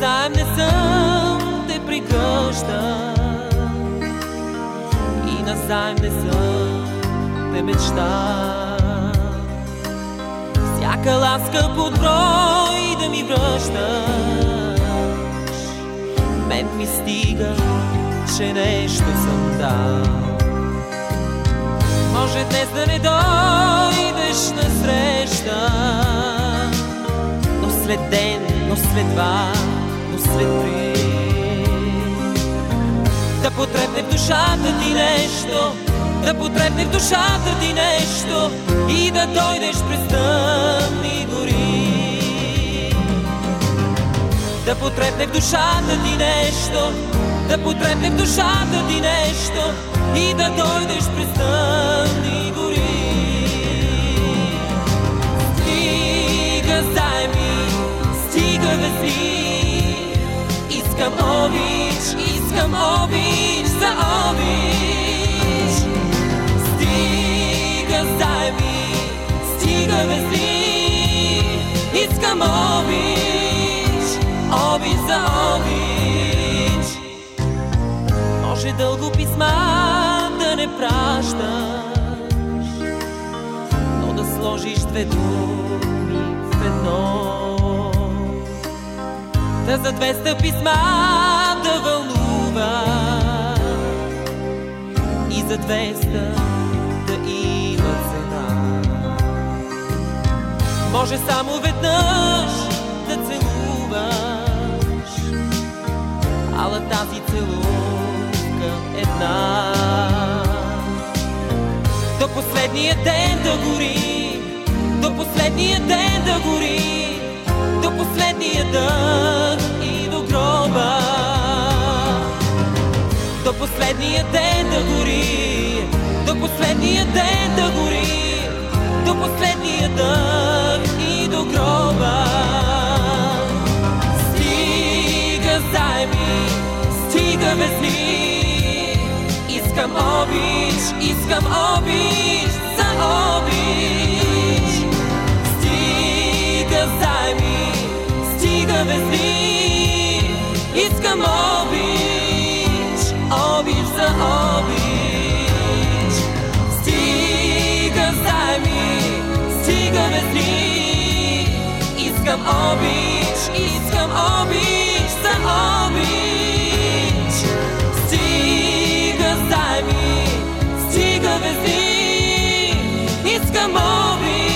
заем не съм те пригъща и назаем не съм те мечта. Всяка ласка под брой да ми връщаш, мен ми стига, че нещо съм дал. Може днес да не дойдеш на среща, но след ден, но след два след три. Да потребне в душата ти нещо, да потребне в душата ти нещо и да дойдеш през тъмни гори. Да потребне в душата ти нещо, да потребне в душата ти нещо и да дойдеш през тъмни гори. Стига заеми, стига весни, искам обич, искам обич за обич. Стига заеми, стига весни, искам обич, обич за обич. Може дълго писма да не пращаш, но да сложиш две думи в едно. За 200 писма да вълнува и за 200 да има цена. Може само веднъж да целуваш, ала тази целувка една. До последния ден да гори, до последния ден да гори, до последния дъх последния ден да гори, до последния ден да гори, до последния дъх и до гроба. Стига заеми, стига весни, искам обич, искам обич за обич. обич за обич. Стига заеми, стига ветри, искам обич, искам обич за обич. Стига заеми, стига ветри, искам обич.